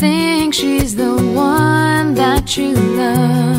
think she's the one that you love.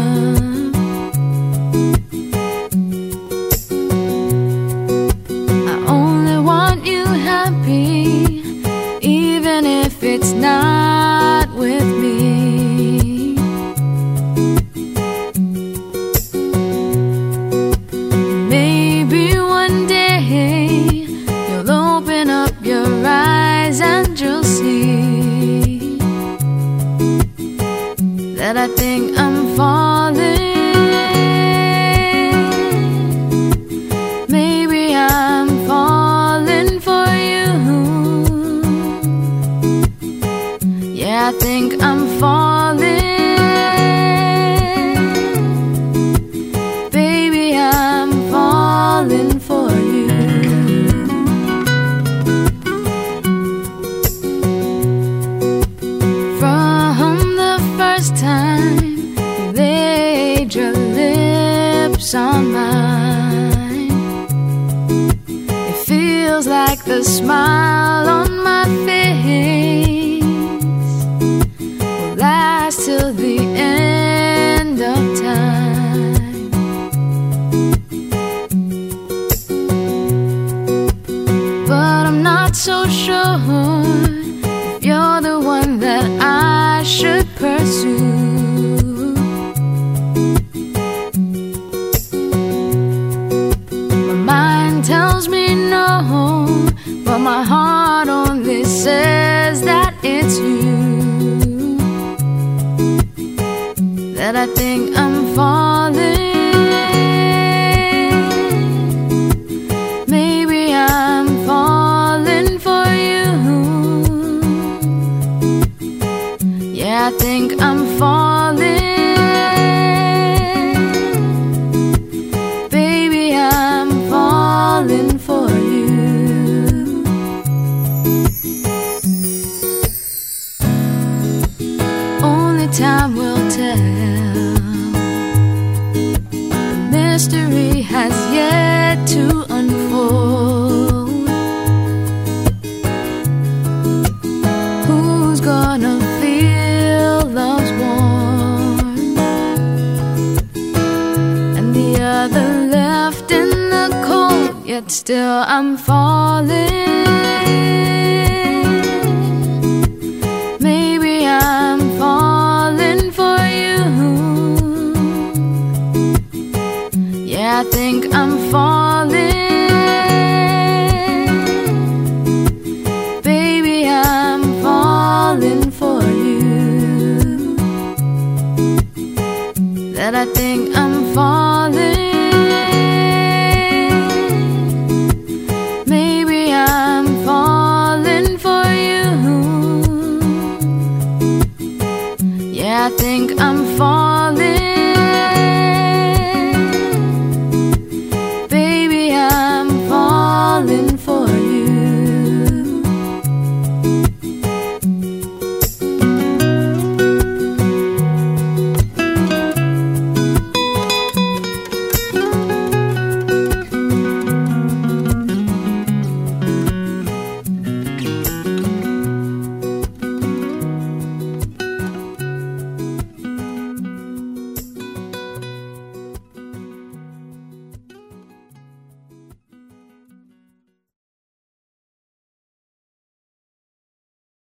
That I think I'm falling. Maybe I'm falling for you. Yeah, I think I'm falling. On mine, it feels like the smile on my face will last till the end of time. But I'm not so sure if you're the one that That I think I'm falling. To unfold. Who's gonna feel love's warmth? And the other left in the cold, yet still I'm falling. Maybe I'm falling for you. Yeah, I think I'm Baby, I'm falling for you. That I think I'm falling. Maybe I'm falling for you. Yeah, I think I'm falling.